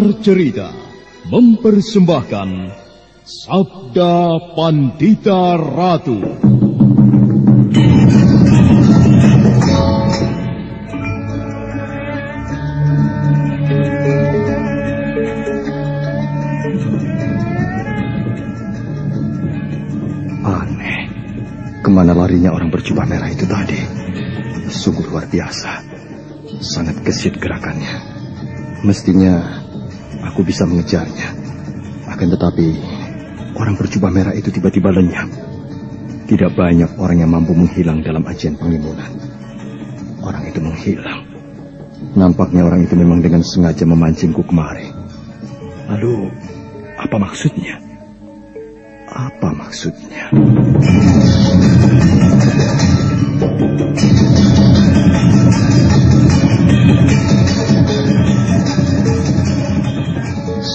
Sanggar Cerita mempersembahkan Sabda Pandita Ratu. Aneh. Ke mana larinya orang berjubah merah itu tadi? Sungguh luar biasa. Sangat gesit gerakannya. Mestinya aku bisa mengejarnya. Akan tetapi, orang berjubah merah itu tiba-tiba lenyap. Tidak banyak orang yang mampu menghilang dalam ajian pengimunan. Orang itu menghilang. Nampaknya orang itu memang dengan sengaja memancingku kemari. Lalu, apa maksudnya? Apa maksudnya?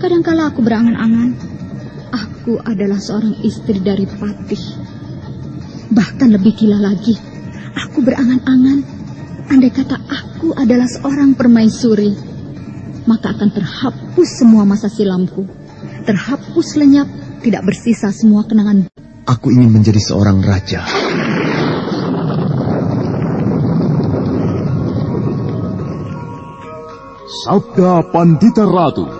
Kadangkala aku berangan-angan, aku adalah seorang istri dari Patih. Bahkan lebih gila lagi, aku berangan-angan, andai kata aku adalah seorang permaisuri, maka akan terhapus semua masa silamku. Terhapus lenyap, tidak bersisa semua kenangan Aku ingin menjadi seorang raja. Sabda Pandita Ratu.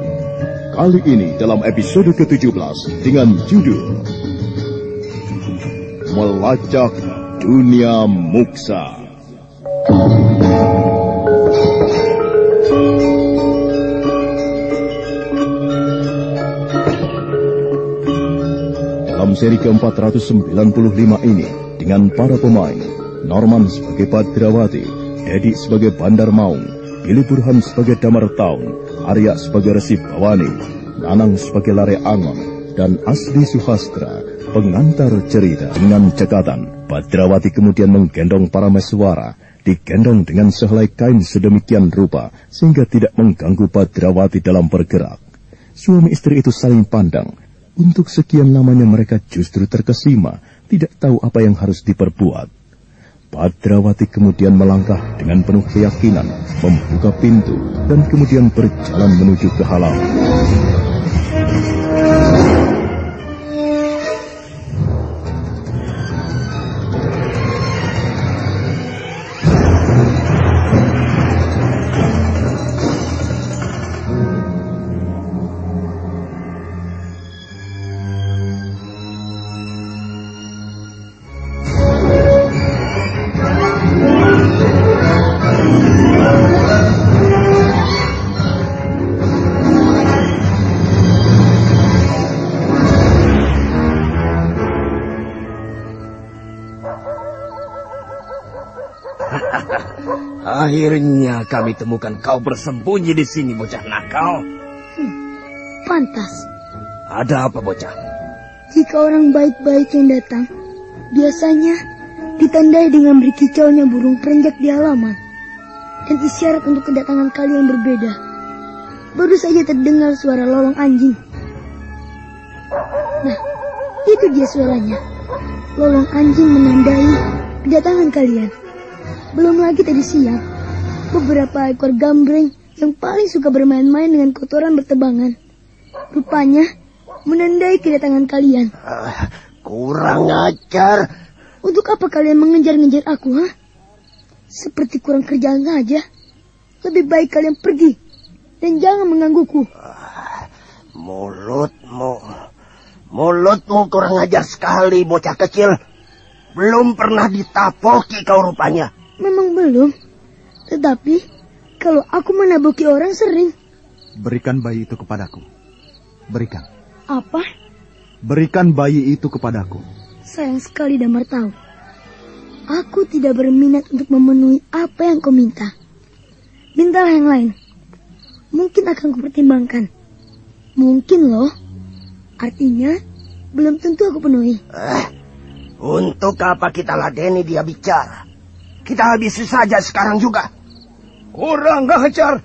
Kali ini dalam episode ke-17 dengan judul Melacak Dunia Muksa. Dalam seri ke-495 ini, dengan para pemain, Norman sebagai Padrawati, Edi sebagai Bandar Maung, Billy Burhan sebagai Damar Taun, Arya sebagai Resi Bawani, Nanang sebagai Lare Angon, dan Asli Suhastra, pengantar cerita dengan cekatan. Padrawati kemudian menggendong para meswara, digendong dengan sehelai kain sedemikian rupa, sehingga tidak mengganggu Padrawati dalam bergerak. Suami istri itu saling pandang. Untuk sekian lamanya mereka justru terkesima, tidak tahu apa yang harus diperbuat. Padrawati kemudian melangkah dengan penuh keyakinan, membuka pintu, dan kemudian berjalan menuju ke halaman. Kami temukan kau bersembunyi di sini, bocah nakal. Pantas. Ada apa, bocah? Jika orang baik-baik yang datang, biasanya ditandai dengan berkicaunya burung perenjak di halaman dan isyarat untuk kedatangan kalian berbeda. Baru saja terdengar suara lolong anjing. Nah, Itu dia suaranya. Lolong anjing menandai kedatangan kalian. Belum lagi tadi siang, beberapa ekor gambreng yang paling suka bermain-main dengan kotoran bertebangan. Rupanya menandai kedatangan kalian. Uh, kurang ajar. Untuk apa kalian mengejar-ngejar aku, ha? Seperti kurang kerjaan saja. Lebih baik kalian pergi dan jangan menggangguku. Uh, mulutmu, mulutmu kurang ajar sekali, bocah kecil. Belum pernah ditapoki kau rupanya. Memang belum. Tetapi kalau aku menaboki orang sering. Berikan bayi itu kepadaku. Berikan. Apa? Berikan bayi itu kepadaku. Sayang sekali Damar tahu. Aku tidak berminat untuk memenuhi apa yang kau minta. Mintalah yang lain. Mungkin akan kupertimbangkan. Mungkin loh. Artinya, belum tentu aku penuhi. Eh, untuk apa kita ladeni dia bicara? Kita habisi saja sekarang juga. Kurang ajar.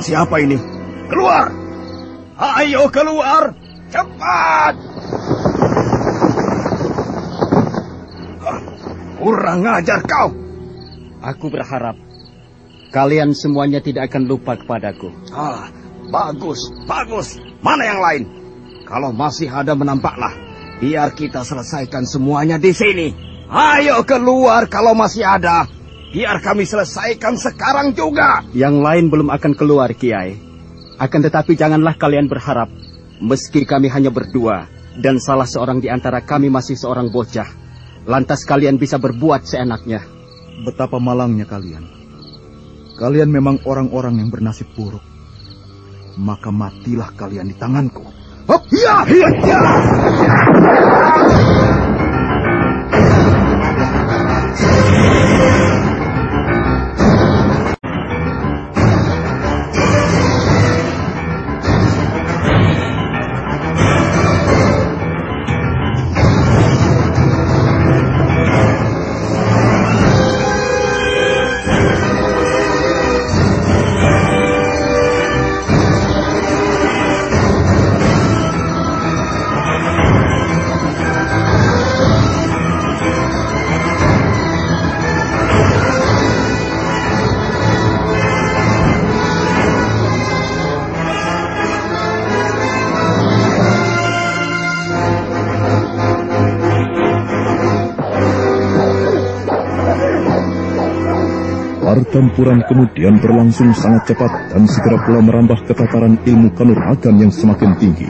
Siapa ini? Keluar! Ayo keluar! Cepat! Kurang ajar kau! Aku berharap kalian semuanya tidak akan lupa kepadaku. Ah, bagus, bagus. Mana yang lain? Kalau masih ada menampaklah. Biar kita selesaikan semuanya di sini. Ayo keluar kalau masih ada. Biar kami selesaikan sekarang juga. Yang lain belum akan keluar, Kiai. Akan tetapi janganlah kalian berharap. Meski kami hanya berdua, dan salah seorang di antara kami masih seorang bocah. Lantas kalian bisa berbuat seenaknya. Betapa malangnya kalian. Kalian memang orang-orang yang bernasib buruk. Maka matilah kalian di tanganku. Hop, ya, ya, ya. Pertempuran kemudian berlangsung sangat cepat dan segera pula merambah ke tataran ilmu kanuragan yang semakin tinggi.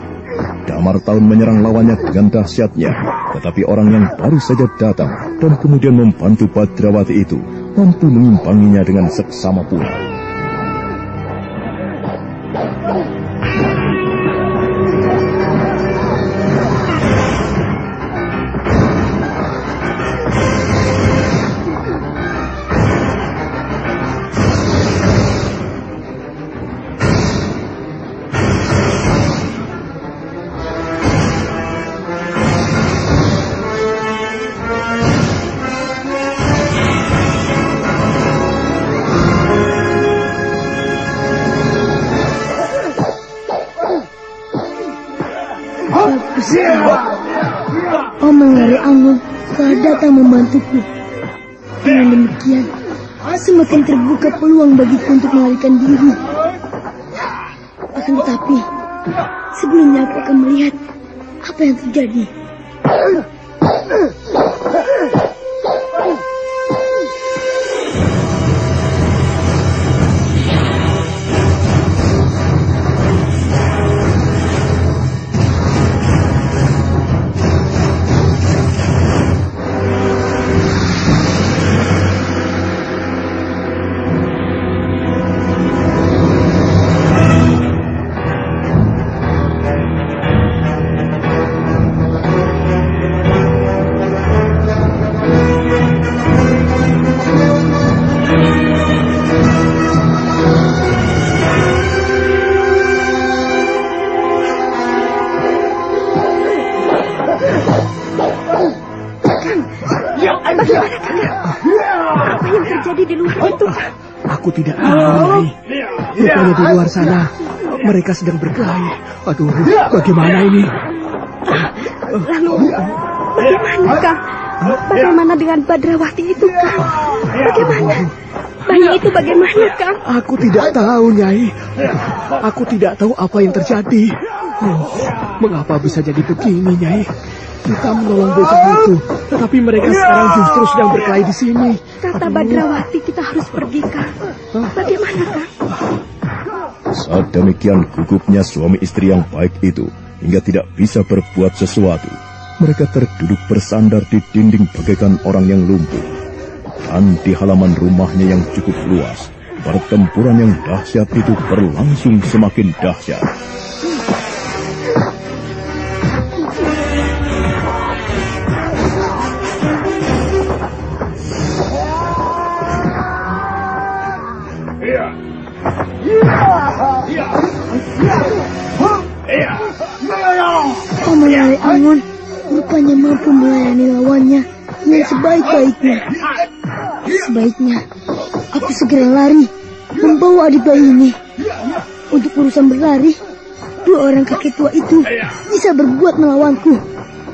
Damar Tahun menyerang lawannya dengan dahsyatnya, tetapi orang yang baru saja datang dan kemudian membantu Badrawati itu mampu mengimbanginya dengan seksama pula. Datang membantuku. Dengan demikian, semakin terbuka peluang bagiku untuk melarikan diri. Akan tetapi, sebelumnya aku akan melihat apa yang terjadi. Sana mereka sedang berkelahi. Aduh, bagaimana ini? Lalu, bagaimana, Kang? Bagaimana dengan Badrawati itu, Kang? Bagaimana? Bayi itu bagaimana, Kang? Aku tidak tahu, Nyai. Aku tidak tahu apa yang terjadi. Oh, mengapa bisa jadi begini, Nyai? Kita menolong bocah itu, tetapi mereka sekarang justru sedang berkelahi di sini. Kata Badrawati kita harus pergi, Kang. Bagaimana, Kang? Saat demikian gugupnya suami istri yang baik itu hingga tidak bisa berbuat sesuatu. Mereka terduduk bersandar di dinding bagaikan orang yang lumpuh. Dan di halaman rumahnya yang cukup luas, pertempuran yang dahsyat itu berlangsung semakin dahsyat. Paman Angon rupanya mampu melayani lawannya dengan sebaik-baiknya. Sebaiknya aku segera lari membawa adik bayi ini. Untuk urusan berlari, dua orang kakek tua itu bisa berbuat melawanku.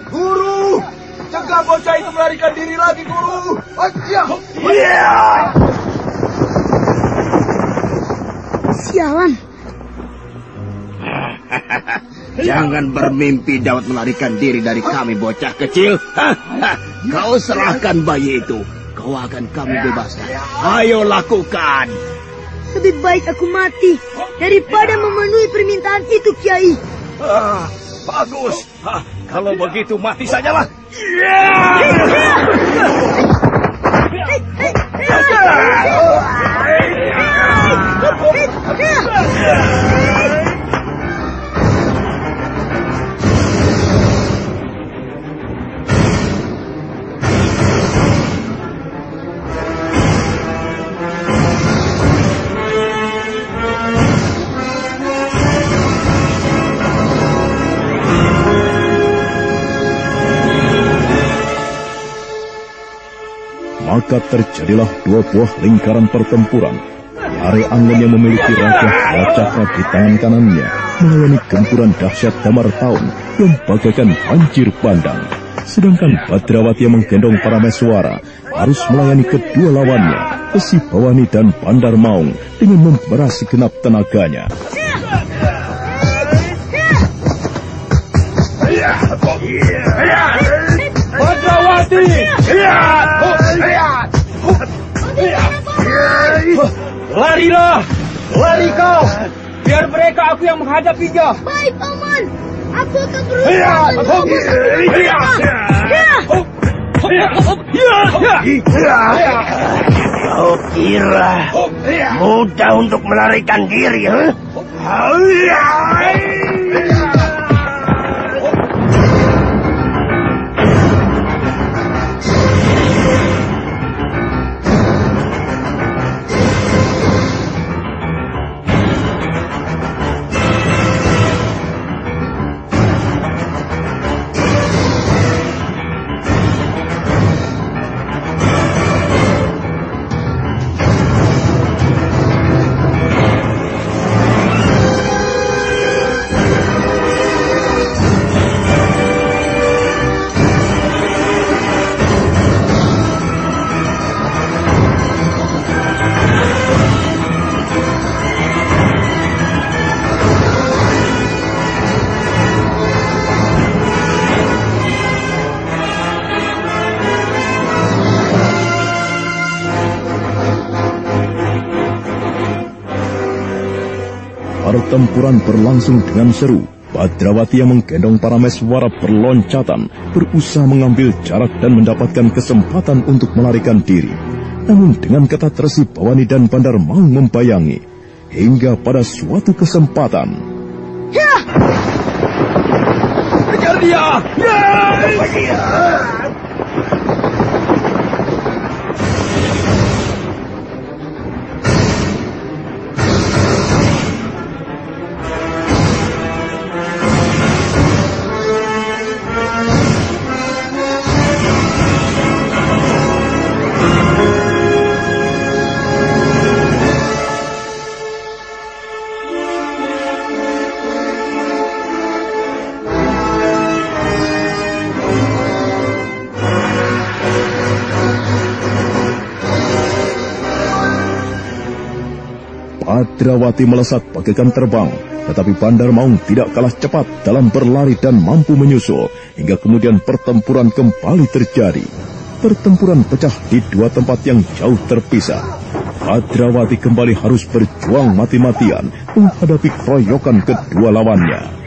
Guru, cegah bocah itu melarikan diri lagi, guru. Sialan, Jangan bermimpi dapat melarikan diri dari kami, bocah kecil. Kau serahkan bayi itu. Kau akan kami bebaskan. Ayo lakukan. lebih baik aku mati daripada memenuhi permintaan itu, Kiai. Ah, bagus. Ah, kalau begitu mati sajalah. Maka terjadilah dua buah lingkaran pertempuran. Are Angon yang memiliki raja Cakra di tangan kanannya melayani gempuran dahsyat damar tahun yang bagaikan banjir bandang. Sedangkan Badrawati yang menggendong para meswara harus melayani kedua lawannya, Besi Bawani dan Bandar Maung dengan memberas segenap tenaganya. Badrawati! Larilah! Lari kau! Biar mereka aku yang menghadapinya. Baik, Paman. Aku akan Kau kira mudah untuk melarikan diri, huh? Pertempuran berlangsung dengan seru. Badrawati yang menggendong para meswara berloncatan, berusaha mengambil jarak dan mendapatkan kesempatan untuk melarikan diri. Namun dengan ketat Resi Bawani dan Bandar mau membayangi. Hingga pada suatu kesempatan, Kejar dia! Badrawati melesat bagaikan terbang, tetapi Bandar Maung tidak kalah cepat dalam berlari dan mampu menyusul, hingga kemudian pertempuran kembali terjadi. Pertempuran pecah di dua tempat yang jauh terpisah. Badrawati kembali harus berjuang mati-matian menghadapi keroyokan kedua lawannya.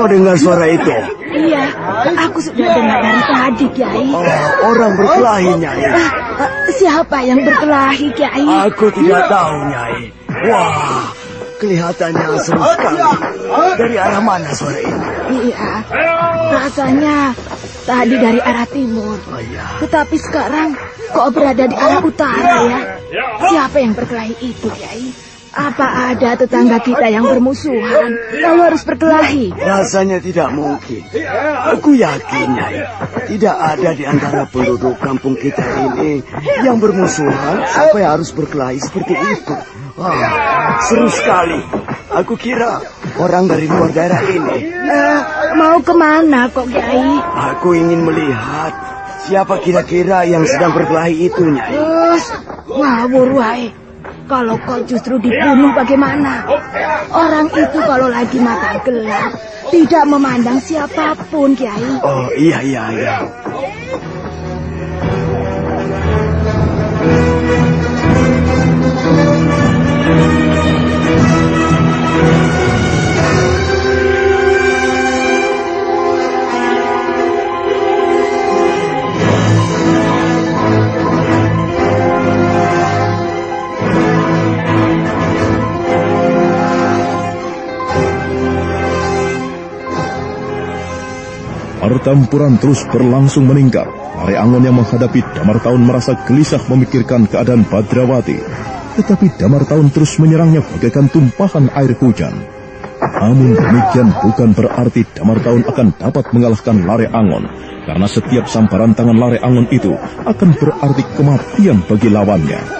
Kau dengar suara itu? Iya, aku sudah dengar dari tadi, Kiai. Oh, orang berkelahi, Nyai. Uh, uh, siapa yang berkelahi, Kiai? Aku tidak tahu, Nyai. Wah, kelihatannya seru sekali. Dari arah mana suara itu? Iya, rasanya tadi dari arah timur. Oh, iya. Tetapi sekarang kok berada di arah utara ya? Siapa yang berkelahi itu, Kiai? Apa ada tetangga kita yang bermusuhan lalu harus berkelahi? Rasanya tidak mungkin. Aku yakin, Nyai. Tidak ada di antara penduduk kampung kita ini yang bermusuhan sampai harus berkelahi seperti itu. Wah, seru sekali. Aku kira orang dari luar daerah ini. Uh, mau ke mana kok, Kiai? Aku ingin melihat siapa kira-kira yang sedang berkelahi itu, Nyai. Terus, ngawur. Kalau kau justru dibunuh bagaimana? Orang itu kalau lagi mata gelap tidak memandang siapa pun, Kiai. Oh, iya iya iya. Pertempuran terus berlangsung meningkat. Lare Angon yang menghadapi Damar Taun merasa gelisah memikirkan keadaan Badrawati. Tetapi Damar Taun terus menyerangnya bagaikan tumpahan air hujan. Namun demikian bukan berarti Damar Taun akan dapat mengalahkan Lare Angon. Karena setiap samparan tangan Lare Angon itu akan berarti kematian bagi lawannya.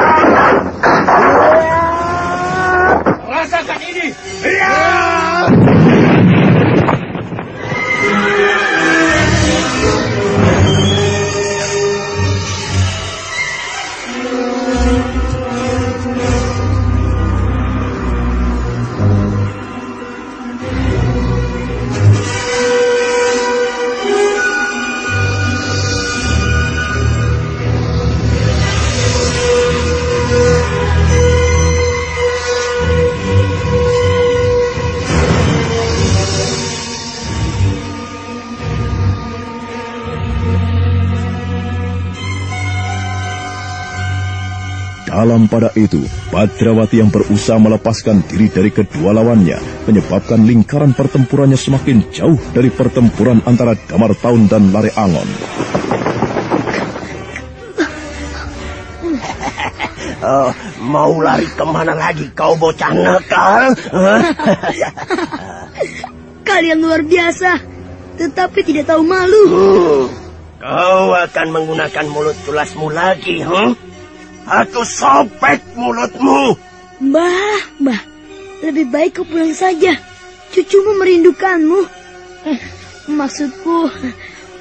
Pada itu, Badrawati yang berusaha melepaskan diri dari kedua lawannya menyebabkan lingkaran pertempurannya semakin jauh dari pertempuran antara Damar Taun dan Lare Angon. Oh, mau lari ke mana lagi kau bocah nakal? Kalian luar biasa, tetapi tidak tahu malu. Hmm, kau akan menggunakan mulut tulasmu lagi, huh? Aku sobek mulutmu. Mbah, mbah, lebih baik kau pulang saja. Cucumu merindukanmu. Eh, maksudku,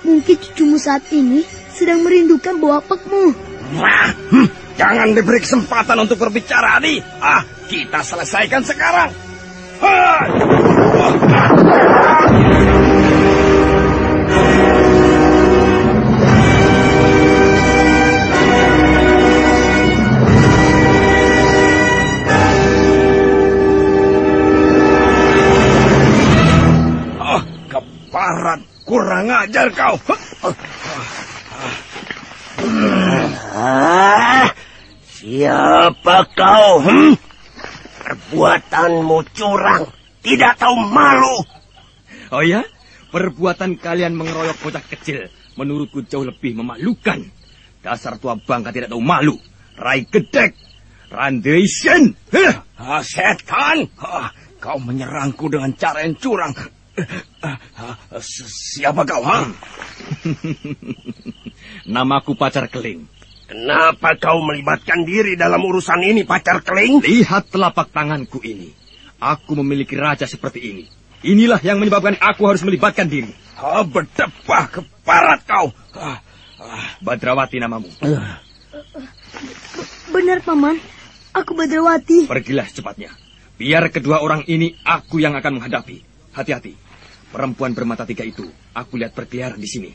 mungkin cucumu saat ini sedang merindukan bau apekmu. Wah, hm, Jangan diberi kesempatan untuk berbicara, Adi. Ah, kita selesaikan sekarang. Ah. Kurang ajar kau. Ah, siapa kau? Hmm? Perbuatanmu curang. Tidak tahu malu. Oh ya? Perbuatan kalian mengeroyok bocah kecil menurutku jauh lebih memalukan. Dasar tua bangka tidak tahu malu. Rai gedek. Randation. Ah, setan. Ah, kau menyerangku dengan cara yang curang. Ah, ah, Siapa kau? Ha? Namaku Pacar Keling. Kenapa kau melibatkan diri dalam urusan ini, pacar keling? Lihat telapak tanganku ini. Aku memiliki raja seperti ini. Inilah yang menyebabkan aku harus melibatkan diri. Ah, berdebah keparat kau. Ah, Badrawati namamu. Benar, Paman. Aku Badrawati. Pergilah secepatnya. Biar kedua orang ini aku yang akan menghadapi. Hati-hati. Perempuan bermata tiga itu, aku lihat berkeliaran di sini.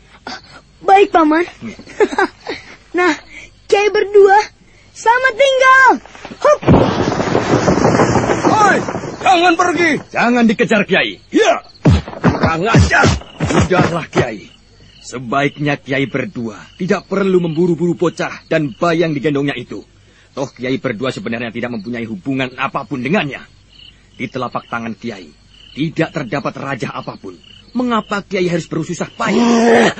Baik, Paman. nah, Kiai berdua, selamat tinggal. Hup. Hoi, jangan pergi. Jangan dikejar, Kiai. Ya, kurang ajar. Sudahlah, Kiai. Sebaiknya Kiai berdua tidak perlu memburu-buru bocah dan bayang digendongnya itu. Toh Kiai berdua sebenarnya tidak mempunyai hubungan apa pun dengannya. Di telapak tangan Kiai tidak terdapat raja apa pun. Mengapa Kiai harus bersusah payah?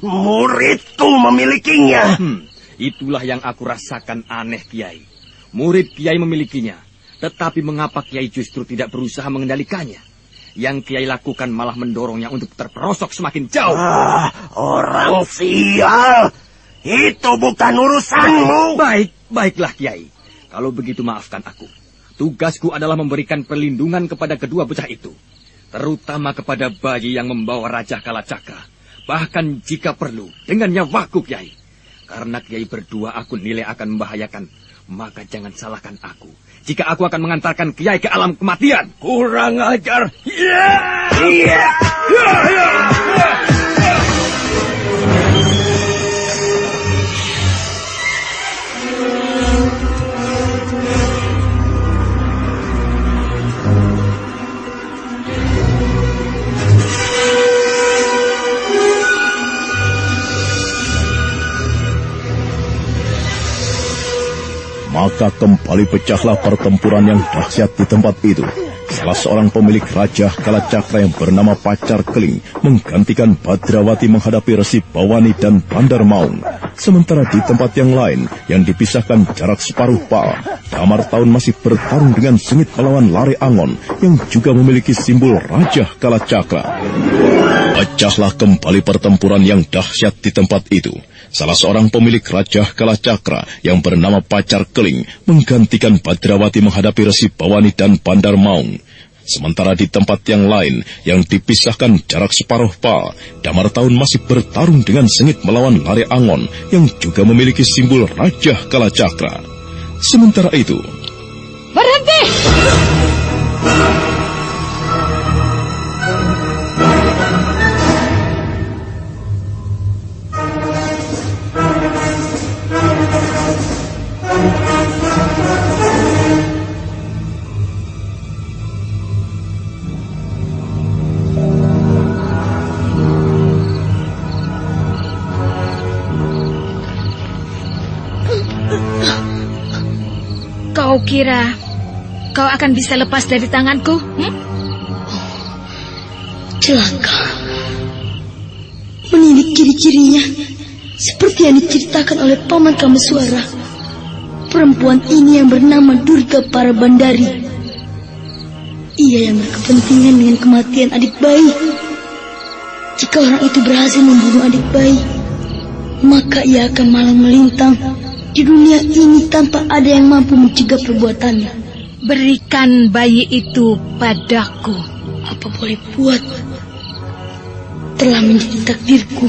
Muridku memilikinya. Hmm, itulah yang aku rasakan aneh Kiai. Murid Kiai memilikinya, tetapi mengapa Kiai justru tidak berusaha mengendalikannya? Yang Kiai lakukan malah mendorongnya untuk terperosok semakin jauh. Ah, orang sial. Itu bukan urusanmu. Baik, baiklah Kiai. Kalau begitu maafkan aku. Tugasku adalah memberikan perlindungan kepada kedua bocah itu. Terutama kepada bayi yang membawa Raja Kalacakra. Bahkan jika perlu, dengan nyawaku Kiai. Karena Kiai berdua aku nilai akan membahayakan. Maka jangan salahkan aku. Jika aku akan mengantarkan Kiai ke alam kematian. Kurang ajar. Ya. Iya. Ya, ya. Maka kembali pecahlah pertempuran yang dahsyat di tempat itu. Salah seorang pemilik Raja Kalacakra yang bernama Pacar Keling menggantikan Badrawati menghadapi Resi Bawani dan Bandar Maung. Sementara di tempat yang lain yang dipisahkan jarak separuh pa, Damar Tahun masih bertarung dengan sengit melawan Lare Angon yang juga memiliki simbol Raja Kalacakra. Pecahlah kembali pertempuran yang dahsyat di tempat itu. Salah seorang pemilik Raja Kalacakra yang bernama Pacar Keling menggantikan Badrawati menghadapi Resi Bawani dan Bandar Maung. Sementara di tempat yang lain yang dipisahkan jarak separuh pa, Damar Tahun masih bertarung dengan sengit melawan Lare Angon yang juga memiliki simbol Raja Kalacakra. Sementara itu, Berhenti! Kau kira kau akan bisa lepas dari tanganku? Hmm? Celaka. Menilik ciri-cirinya. Seperti yang diceritakan oleh Paman Kameswara. Perempuan ini yang bernama Durga para Bandari. Ia yang berkepentingan dengan kematian adik bayi. Jika orang itu berhasil membunuh adik bayi, maka ia akan malang melintang di dunia ini tanpa ada yang mampu mencegah perbuatannya. Berikan bayi itu padaku. Apa boleh buat? Telah menjadi takdirku.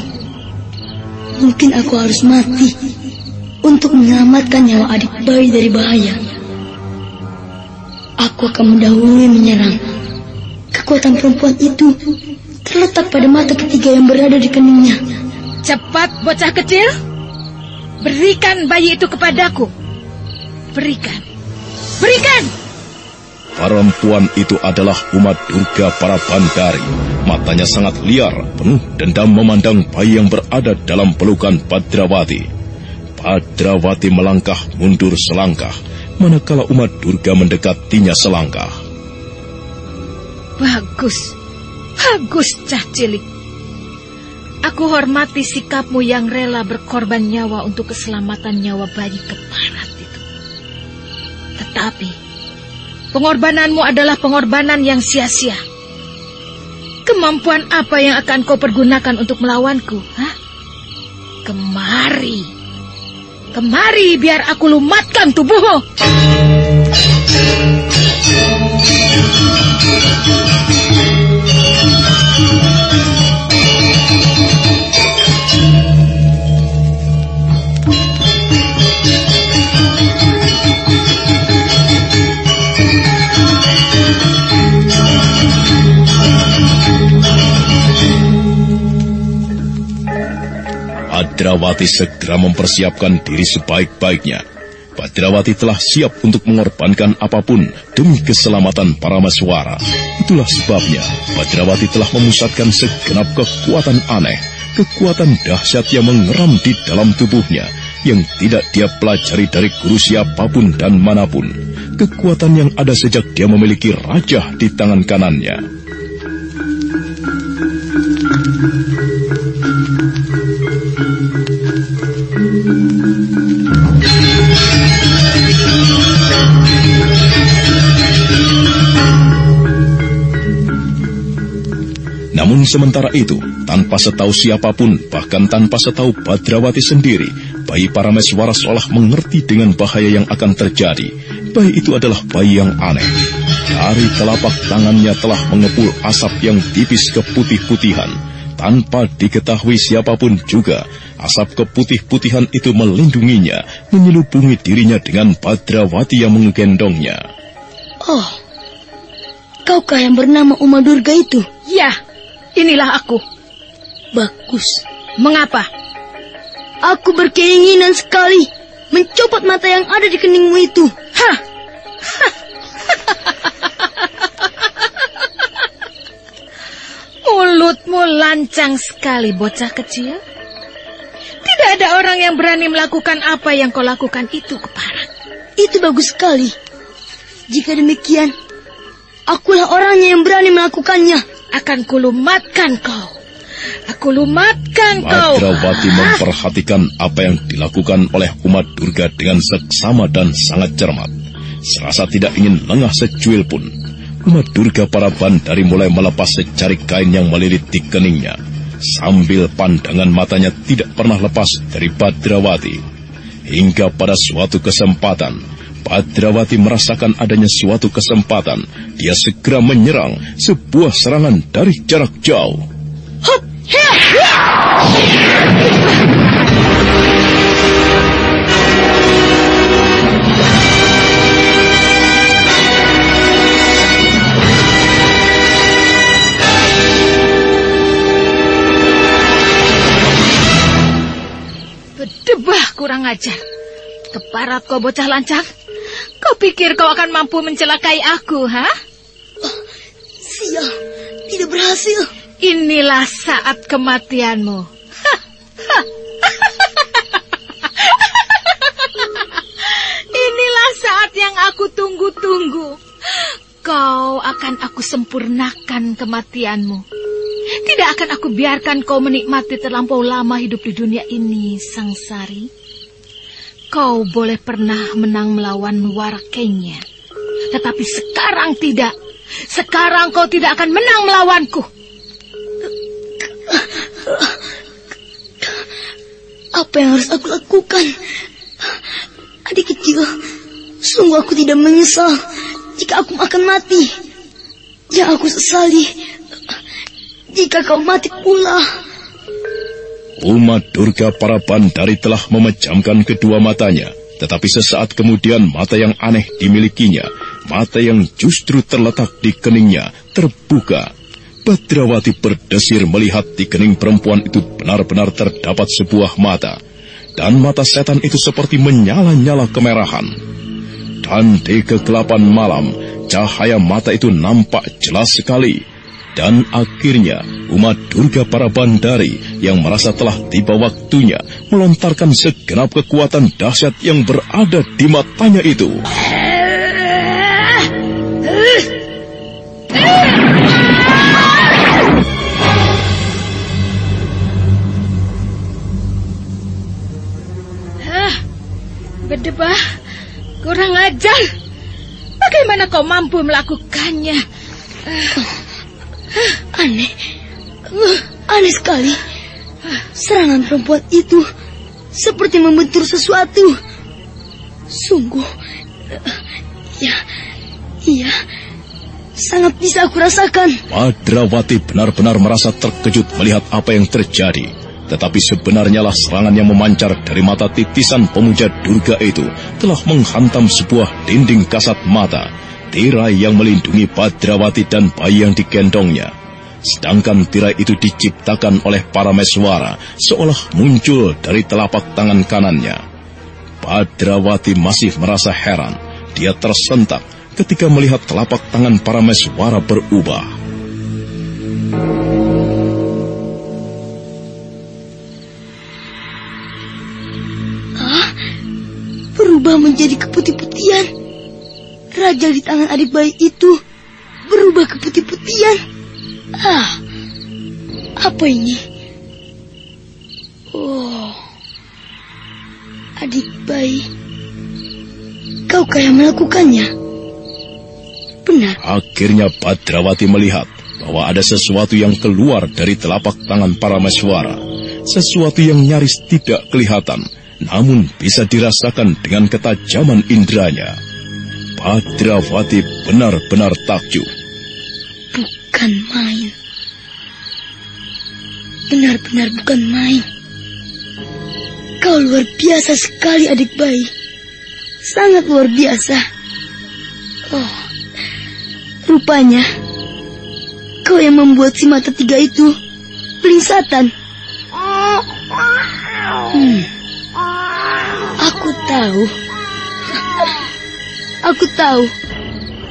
Mungkin aku harus mati. untuk menyelamatkan nyawa adik bayi dari bahaya. Aku akan mendahului menyerang. Kekuatan perempuan itu terletak pada mata ketiga yang berada di keningnya. Cepat, bocah kecil. Berikan bayi itu kepadaku. Berikan. Berikan! Perempuan itu adalah umat Durga para Bandari. Matanya sangat liar, penuh dendam memandang bayi yang berada dalam pelukan Badrawati. Badrawati melangkah mundur selangkah, manakala umat Durga mendekatinya selangkah. Bagus, bagus cah cilik. Aku hormati sikapmu yang rela berkorban nyawa untuk keselamatan nyawa bayi keparat itu. Tetapi, pengorbananmu adalah pengorbanan yang sia-sia. Kemampuan apa yang akan kau pergunakan untuk melawanku? Hah? Kemari. Kemari biar aku lumatkan tubuhmu. Badrawati segera mempersiapkan diri sebaik-baiknya. Badrawati telah siap untuk mengorbankan apa pun demi keselamatan para meswara. Itulah sebabnya Badrawati telah memusatkan segenap kekuatan aneh, kekuatan dahsyat yang mengeram di dalam tubuhnya yang tidak dia pelajari dari guru siapa pun dan mana pun. Kekuatan yang ada sejak dia memiliki raja di tangan kanannya. Namun sementara itu, tanpa setahu siapa pun, bahkan tanpa setahu Badrawati sendiri, bayi Parameswara seolah mengerti dengan bahaya yang akan terjadi. Bayi itu adalah bayi yang aneh. Dari telapak tangannya telah mengepul asap yang tipis keputih-putihan. Tanpa diketahui siapa pun juga, asap keputih-putihan itu melindunginya, menyelubungi dirinya dengan Badrawati yang menggendongnya. Oh, kaukah yang bernama Uma Durga itu? Ya, Inilah aku. Bagus. Mengapa? Aku berkeinginan sekali mencopot mata yang ada di keningmu itu. Hah? Mulutmu lancang sekali, bocah kecil. Tidak ada orang yang berani melakukan apa yang kau lakukan itu, Keparat. Itu bagus sekali. Jika demikian, akulah orangnya yang berani melakukannya akan kulumatkan kau. Aku lumatkan kau. Madrawati memperhatikan apa yang dilakukan oleh umat Durga dengan seksama dan sangat cermat. Serasa tidak ingin lengah secuil pun. Umat Durga para bandari mulai melepas secari kain yang melilit di keningnya. Sambil pandangan matanya tidak pernah lepas dari Badrawati. Hingga pada suatu kesempatan, Padrawati merasakan adanya suatu kesempatan. Dia segera menyerang sebuah serangan dari jarak jauh. Hup, Berdebah kurang ajar. Keparat kau bocah lancang. Kau pikir kau akan mampu mencelakai aku, ha? Oh, sial, tidak berhasil. Inilah saat kematianmu. Inilah saat yang aku tunggu-tunggu. Kau akan aku sempurnakan kematianmu. Tidak akan aku biarkan kau menikmati terlampau lama hidup di dunia ini, Sangsari. Kau boleh pernah menang melawan Warakenya. Tetapi sekarang tidak. Sekarang kau tidak akan menang melawanku. Apa yang harus aku lakukan? Adik kecil, sungguh aku tidak menyesal jika aku akan mati. Yang aku sesali jika kau mati pula. Uma Durga para bandari telah memejamkan kedua matanya. Tetapi sesaat kemudian mata yang aneh dimilikinya, mata yang justru terletak di keningnya, terbuka. Badrawati berdesir melihat di kening perempuan itu benar-benar terdapat sebuah mata. Dan mata setan itu seperti menyala-nyala kemerahan. Dan di kegelapan malam, cahaya mata itu nampak jelas sekali dan akhirnya umat Durga para bandari yang merasa telah tiba waktunya melontarkan segenap kekuatan dahsyat yang berada di matanya itu. Berdebah, kurang ajar. Bagaimana kau mampu melakukannya? Uh. Aneh. Aneh sekali. Serangan perempuan itu seperti membentur sesuatu. Sungguh. Ya, iya. Sangat bisa aku rasakan. Madrawati benar-benar merasa terkejut melihat apa yang terjadi. Tetapi sebenarnya lah serangan yang memancar dari mata titisan pemuja Durga itu telah menghantam sebuah dinding kasat mata tirai yang melindungi Padrawati dan bayi yang digendongnya. Sedangkan tirai itu diciptakan oleh para meswara seolah muncul dari telapak tangan kanannya. Padrawati masih merasa heran. Dia tersentak ketika melihat telapak tangan para meswara berubah. Ah, berubah menjadi keputih-putihan. Raja di tangan adik bayi itu berubah ke putih-putihan. Ah, apa ini? Oh, adik bayi, kau kayak melakukannya. Benar. Akhirnya Badrawati melihat bahwa ada sesuatu yang keluar dari telapak tangan para meswara. Sesuatu yang nyaris tidak kelihatan, namun bisa dirasakan dengan ketajaman indranya. Padrawati benar-benar takjub. Bukan main. Benar-benar bukan main. Kau luar biasa sekali adik bayi. Sangat luar biasa. Oh, rupanya kau yang membuat si mata tiga itu pelingsatan. Hmm, aku tahu. Aku tahu.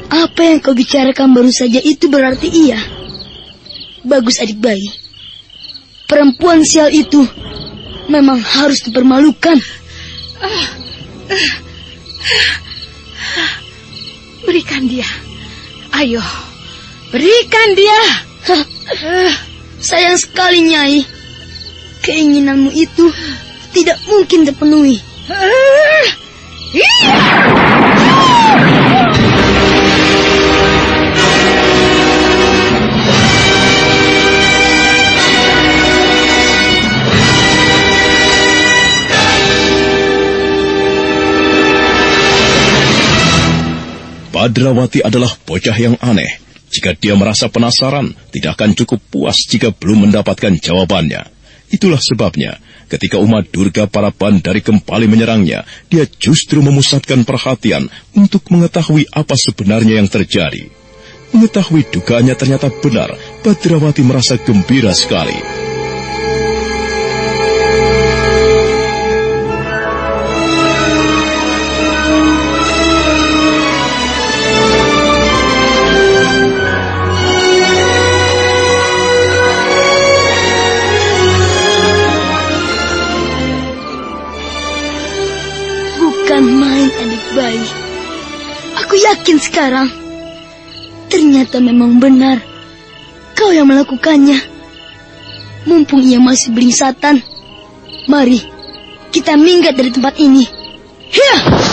Apa yang kau bicarakan baru saja itu berarti iya. Bagus adik bayi. Perempuan sial itu memang harus dipermalukan. Berikan dia. Ayo, berikan dia. Sayang sekali, Nyai. Keinginanmu itu tidak mungkin terpenuhi. Badrawati adalah bocah yang aneh. Jika dia merasa penasaran, tidak akan cukup puas jika belum mendapatkan jawabannya. Itulah sebabnya, ketika umat Durga para bandari kembali menyerangnya, dia justru memusatkan perhatian untuk mengetahui apa sebenarnya yang terjadi. Mengetahui dugaannya ternyata benar, Badrawati merasa gembira sekali. Yakin sekarang. Ternyata memang benar. Kau yang melakukannya. Mumpung ia masih beringsatan. Mari, kita minggat dari tempat ini. Ya!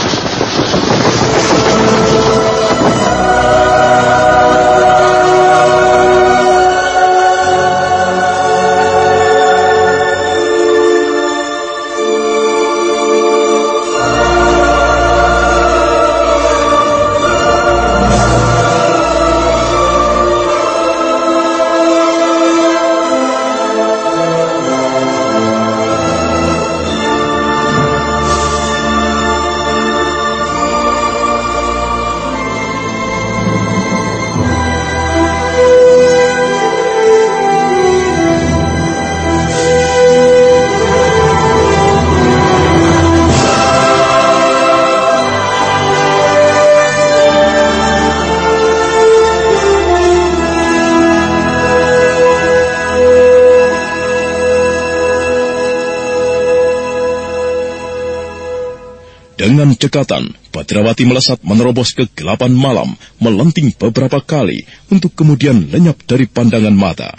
Dengan cekatan, Badrawati melesat menerobos ke kegelapan malam, melenting beberapa kali untuk kemudian lenyap dari pandangan mata.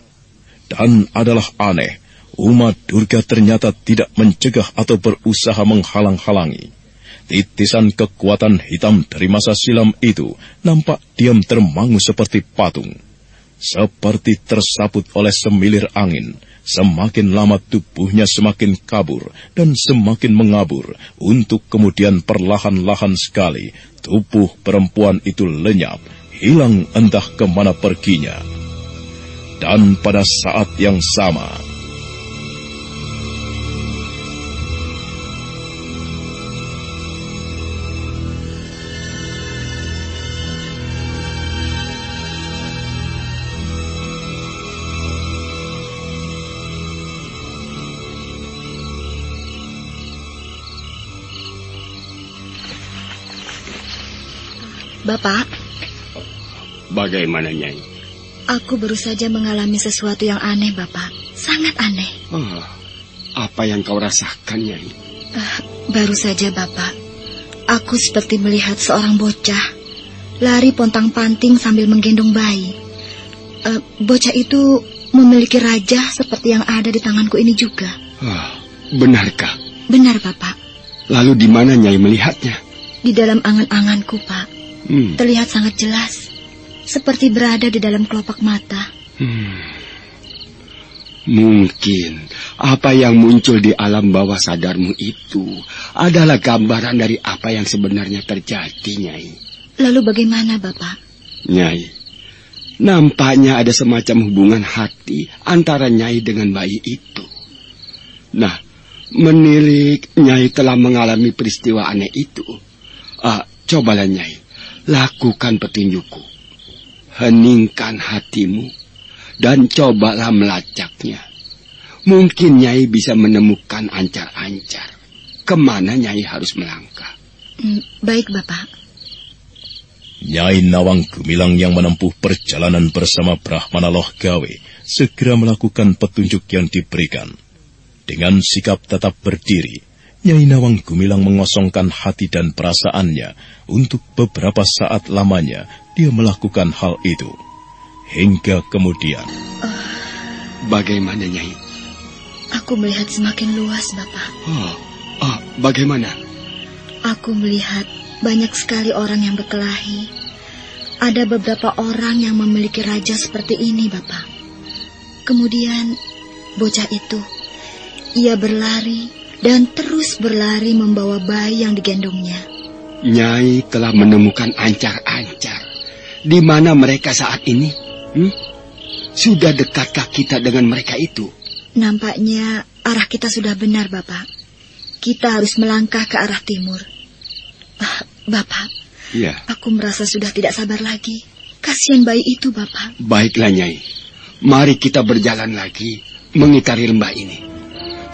Dan adalah aneh, Uma Durga ternyata tidak mencegah atau berusaha menghalang-halangi. Titisan kekuatan hitam dari masa silam itu nampak diam termangu seperti patung. Seperti tersaput oleh semilir angin, Semakin lama tubuhnya semakin kabur dan semakin mengabur untuk kemudian perlahan-lahan sekali tubuh perempuan itu lenyap, hilang entah ke mana perginya. Dan pada saat yang sama, Bapak. Bagaimana, Nyai? Aku baru saja mengalami sesuatu yang aneh, Bapak. Sangat aneh. Oh, apa yang kau rasakan, Nyai? Uh, baru saja, Bapak. Aku seperti melihat seorang bocah lari pontang-panting sambil menggendong bayi. Uh, bocah itu memiliki raja seperti yang ada di tanganku ini juga. Oh, benarkah? Benar, Bapak. Lalu di mana Nyai melihatnya? Di dalam angan-anganku, Pak. Hmm. Terlihat sangat jelas, seperti berada di dalam kelopak mata. Hmm. Mungkin apa yang muncul di alam bawah sadarmu itu adalah gambaran dari apa yang sebenarnya terjadi, Nyai. Lalu bagaimana, Bapak? Nyai, nampaknya ada semacam hubungan hati antara Nyai dengan bayi itu. Nah, menilik Nyai telah mengalami peristiwa aneh itu. Uh, cobalah Nyai, lakukan petunjukku. Heningkan hatimu dan cobalah melacaknya. Mungkin Nyai bisa menemukan ancar-ancar. Ke mana Nyai harus melangkah? Hmm, baik, Bapak. Nyai Nawang Gumilang yang menempuh perjalanan bersama Brahmana Loh Gawe segera melakukan petunjuk yang diberikan. Dengan sikap tetap berdiri, Nyai Nawang Gumilang mengosongkan hati dan perasaannya untuk beberapa saat lamanya dia melakukan hal itu. Hingga kemudian. Uh, bagaimana, Nyai? Aku melihat semakin luas, Bapak. Oh, oh, bagaimana? Aku melihat banyak sekali orang yang berkelahi. Ada beberapa orang yang memiliki raja seperti ini, Bapak. Kemudian, bocah itu, ia berlari dan terus berlari membawa bayi yang digendongnya. Nyai telah menemukan ancar-ancar. Di mana mereka saat ini? Hmm? Sudah dekatkah kita dengan mereka itu? Nampaknya arah kita sudah benar, Bapak. Kita harus melangkah ke arah timur. Uh, Bapak, ya. aku merasa sudah tidak sabar lagi. Kasihan bayi itu, Bapak. Baiklah, Nyai. Mari kita berjalan lagi mengitari lembah ini.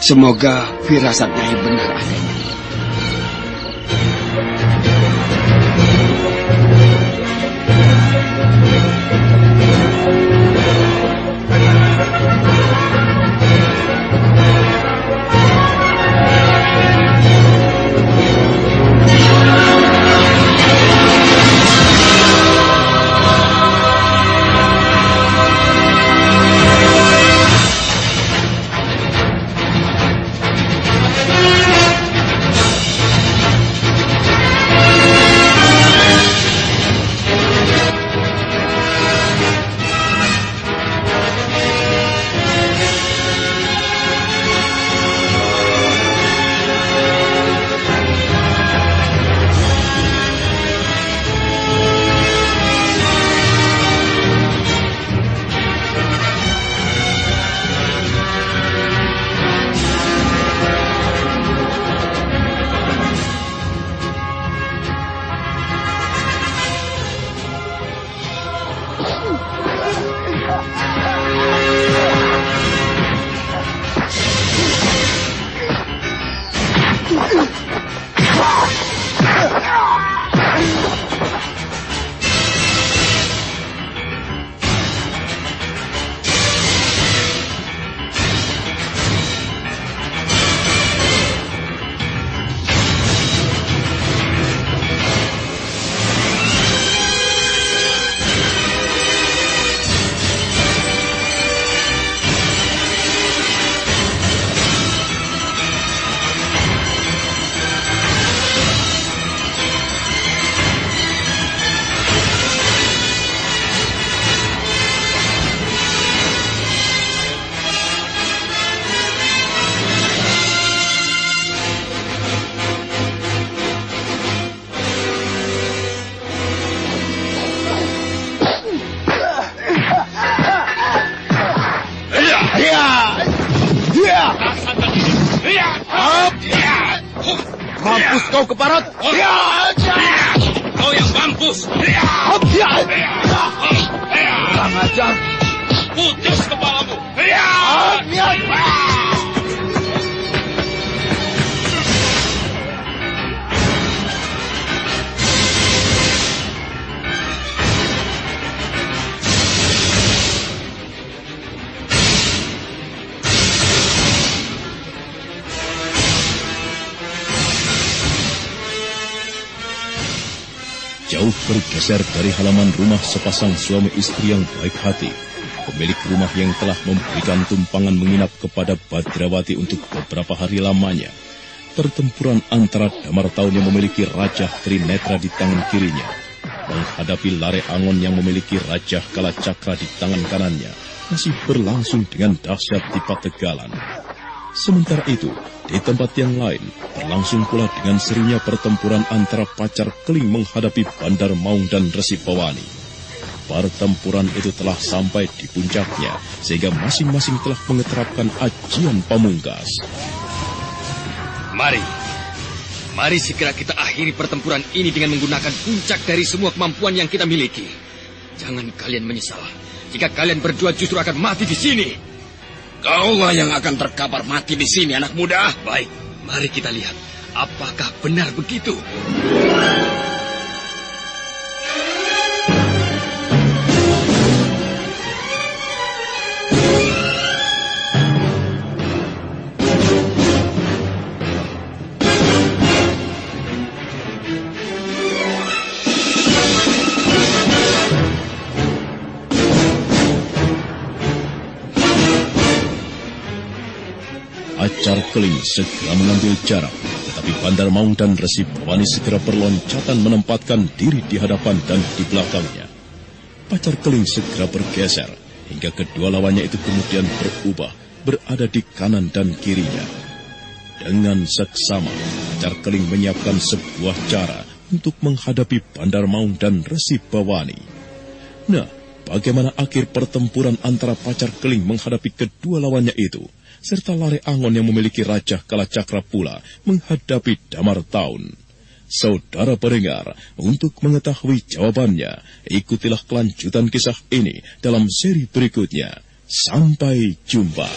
Semoga firasatnya benar adanya. Yang mampus! Kurang ajar! Putus kepalamu! Jauh bergeser dari halaman rumah sepasang suami istri yang baik hati. Pemilik rumah yang telah memberikan tumpangan menginap kepada Badrawati untuk beberapa hari lamanya. Pertempuran antara Damar Taun yang memiliki Raja Trinetra di tangan kirinya menghadapi Lare Angon yang memiliki Raja Kala Cakra di tangan kanannya masih berlangsung dengan dahsyat di Pategalan. Sementara itu, di tempat yang lain, berlangsung pula dengan serinya pertempuran antara pacar keling menghadapi Bandar Maung dan Resi Pawani. Pertempuran itu telah sampai di puncaknya, sehingga masing-masing telah mengeterapkan ajian pamungkas. Mari, mari segera kita akhiri pertempuran ini dengan menggunakan puncak dari semua kemampuan yang kita miliki. Jangan kalian menyesal jika kalian berdua justru akan mati di sini. Kaulah yang akan terkapar mati di sini, anak muda. Baik, mari kita lihat. Apakah benar begitu? Segera mengambil jarak, tetapi Bandar Maung dan Resi Bawani segera berloncatan menempatkan diri di hadapan dan di belakangnya. Pacar Keling segera bergeser, hingga kedua lawannya itu kemudian berubah, berada di kanan dan kirinya. Dengan seksama, Pacar Keling menyiapkan sebuah cara untuk menghadapi Bandar Maung dan Resi Bawani. Nah, bagaimana akhir pertempuran antara Pacar Keling menghadapi kedua lawannya itu? Serta Lare Angon yang memiliki Raja Kalacakra pula menghadapi Damar Taun. Saudara pendengar, untuk mengetahui jawabannya, ikutilah kelanjutan kisah ini dalam seri berikutnya. Sampai jumpa.